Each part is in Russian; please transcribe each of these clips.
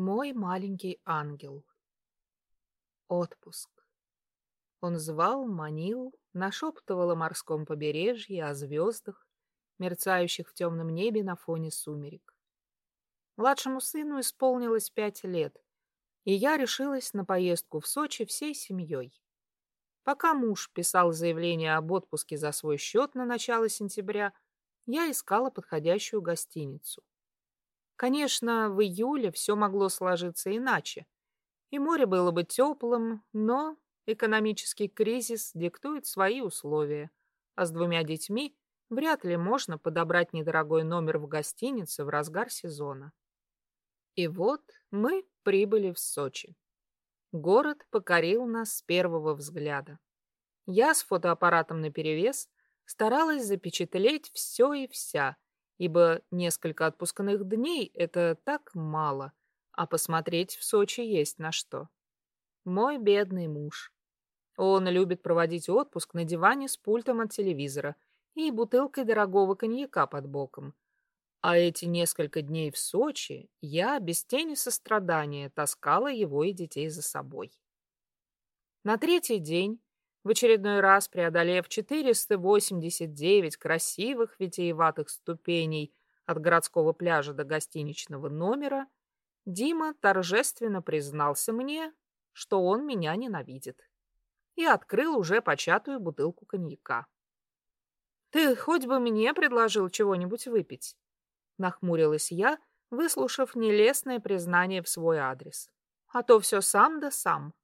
Мой маленький ангел. Отпуск. Он звал, манил, нашептывал о морском побережье, о звездах, мерцающих в темном небе на фоне сумерек. Младшему сыну исполнилось пять лет, и я решилась на поездку в Сочи всей семьей. Пока муж писал заявление об отпуске за свой счет на начало сентября, я искала подходящую гостиницу. Конечно, в июле все могло сложиться иначе, и море было бы теплым, но экономический кризис диктует свои условия, а с двумя детьми вряд ли можно подобрать недорогой номер в гостинице в разгар сезона. И вот мы прибыли в Сочи. Город покорил нас с первого взгляда. Я с фотоаппаратом наперевес старалась запечатлеть все и вся, ибо несколько отпускных дней — это так мало, а посмотреть в Сочи есть на что. Мой бедный муж. Он любит проводить отпуск на диване с пультом от телевизора и бутылкой дорогого коньяка под боком. А эти несколько дней в Сочи я без тени сострадания таскала его и детей за собой. На третий день в очередной раз преодолев 489 красивых витиеватых ступеней от городского пляжа до гостиничного номера, Дима торжественно признался мне, что он меня ненавидит, и открыл уже початую бутылку коньяка. «Ты хоть бы мне предложил чего-нибудь выпить?» Нахмурилась я, выслушав нелестное признание в свой адрес. «А то все сам да сам».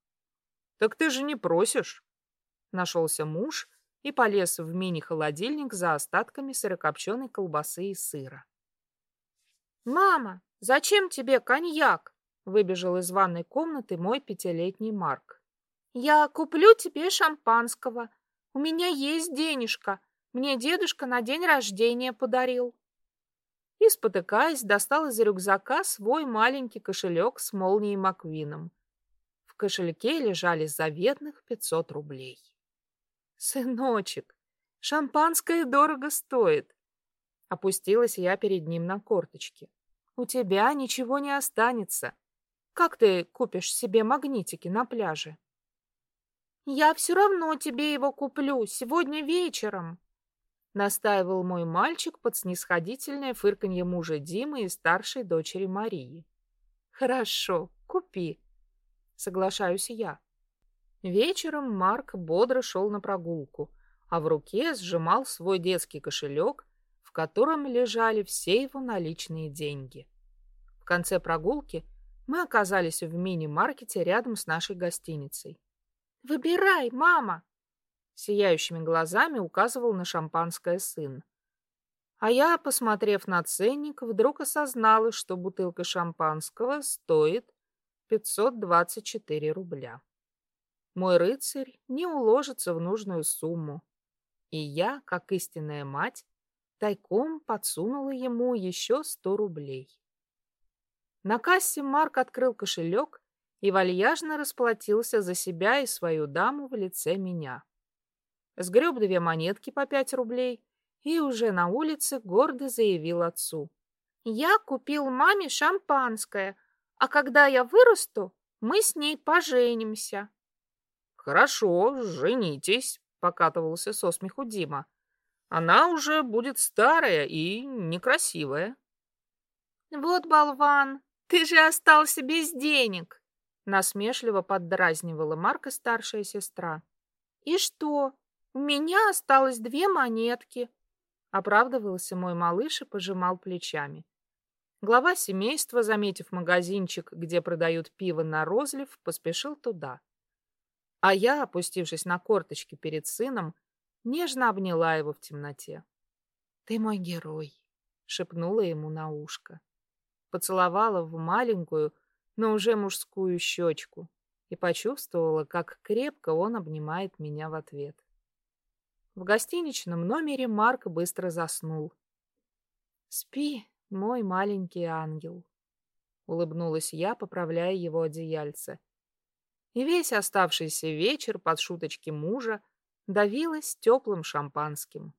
«Так ты же не просишь», Нашелся муж и полез в мини-холодильник за остатками сырокопченой колбасы и сыра. «Мама, зачем тебе коньяк?» Выбежал из ванной комнаты мой пятилетний Марк. «Я куплю тебе шампанского. У меня есть денежка. Мне дедушка на день рождения подарил». И, спотыкаясь, достал из рюкзака свой маленький кошелек с молнией Маквином. В кошельке лежали заветных пятьсот рублей. «Сыночек, шампанское дорого стоит!» Опустилась я перед ним на корточки. «У тебя ничего не останется. Как ты купишь себе магнитики на пляже?» «Я все равно тебе его куплю сегодня вечером», настаивал мой мальчик под снисходительное фырканье мужа Димы и старшей дочери Марии. «Хорошо, купи», — соглашаюсь я. Вечером Марк бодро шел на прогулку, а в руке сжимал свой детский кошелек, в котором лежали все его наличные деньги. В конце прогулки мы оказались в мини-маркете рядом с нашей гостиницей. «Выбирай, мама!» Сияющими глазами указывал на шампанское сын. А я, посмотрев на ценник, вдруг осознала, что бутылка шампанского стоит 524 рубля мой рыцарь не уложится в нужную сумму. И я, как истинная мать, тайком подсунула ему еще сто рублей. На кассе Марк открыл кошелек и вальяжно расплатился за себя и свою даму в лице меня. Сгреб две монетки по пять рублей и уже на улице гордо заявил отцу. «Я купил маме шампанское, а когда я вырасту, мы с ней поженимся». «Хорошо, женитесь», — покатывался со смеху Дима. «Она уже будет старая и некрасивая». «Вот болван, ты же остался без денег», — насмешливо поддразнивала Марка старшая сестра. «И что? У меня осталось две монетки», — оправдывался мой малыш и пожимал плечами. Глава семейства, заметив магазинчик, где продают пиво на розлив, поспешил туда. А я, опустившись на корточки перед сыном, нежно обняла его в темноте. «Ты мой герой», — шепнула ему на ушко. Поцеловала в маленькую, но уже мужскую щечку и почувствовала, как крепко он обнимает меня в ответ. В гостиничном номере Марк быстро заснул. «Спи, мой маленький ангел», — улыбнулась я, поправляя его одеяльце и весь оставшийся вечер под шуточки мужа давилась теплым шампанским,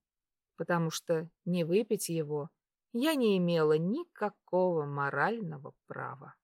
потому что не выпить его я не имела никакого морального права.